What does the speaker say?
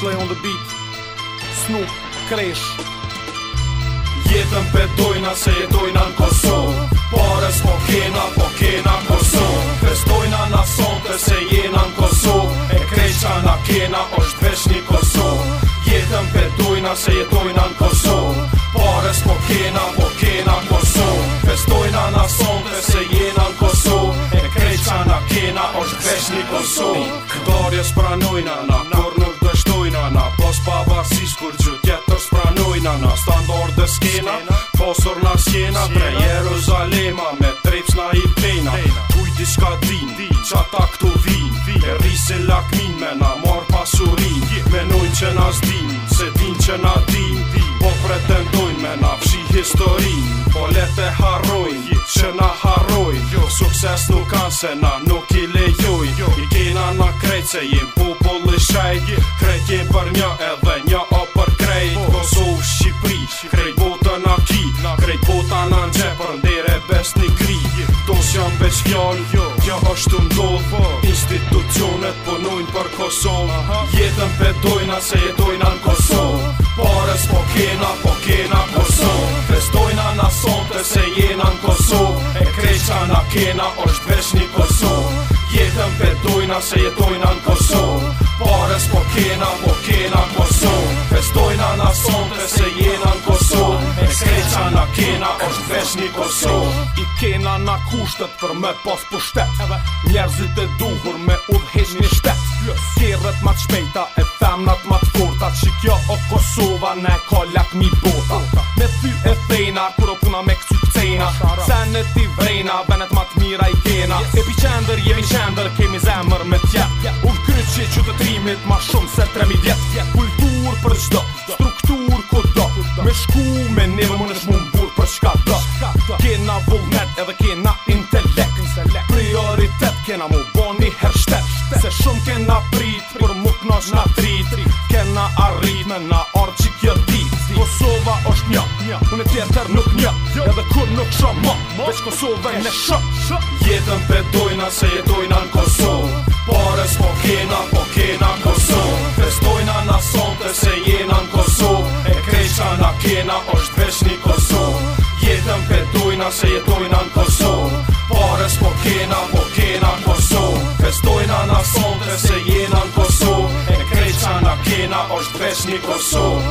Slay on the beat Snoop, Kresh Jetën për dojna se e dojna në Kosovë Pares po kena, po kena në Kosovë Festojna në se jena në Kosovë E kreqa në kena o shtvesh një Kosovë Jetën për dojna se e dojna në Kosovë Pares po kena, po kena në Kosovë Festojna në se jena në Kosovë E kreqa në kena o shtvesh një Kosovë Këdarjes pra në Kosovë pasur na shjena Dre Jeruzalema me trips na i pena Kujti shka din, qa ta këtu vin E rrisin lakmin me na mor pasurin Menojnë që na zdin, se din që na din Po pretendojnë me na fshi historin Po lete harrojnë, që na harrojnë jo, Sukses nuk kanë se na nuk i lejojnë I kena na krejt se jim popullë i Krejt jim për një edhe një mes një kri Tos jam veç fjall, kjo është të ndod po. Institucionet punojnë për Kosovë Jetën petojna se jetojnë në Kosovë Pares po kena, po kena Kosovë Festojna në të se jena në Kosovë E kreqa na kena është veç një Kosovë Jetën petojna se jetojnë në Kosovë Pares po kena, po kena Kosovë Festojna në është vesh një Kosovë I kena na kushtet për me pas pushtet Njerëzit e duhur me urhesh një shtet Kjerët ma të shpejta e femnat ma të kurta Që o Kosova ne ka lak mi bota Me ty e fejna, kur me këtë cena Senet i vrejna, venet ma të mira i kena Epi qender, jemi qender, kemi zemër me tjet Ullë kryqi qytetrimit ma shumë se 3.000 vjet Kultur për qdo, struktur në në orë që kjo di Kosova është një, unë e tjetër nuk një Edhe kur nuk shumë më, veç Kosova e në shumë shum. Jetën për se e në Kosovë Pares po kena, po kena në Kosovë Festojna në asonë të se jena në Kosovë E kreqa në kena është vesh një Kosovë Jetën për dojna se e në Kosovë Pares po kena, po kena në Kosovë Калашников Шоу.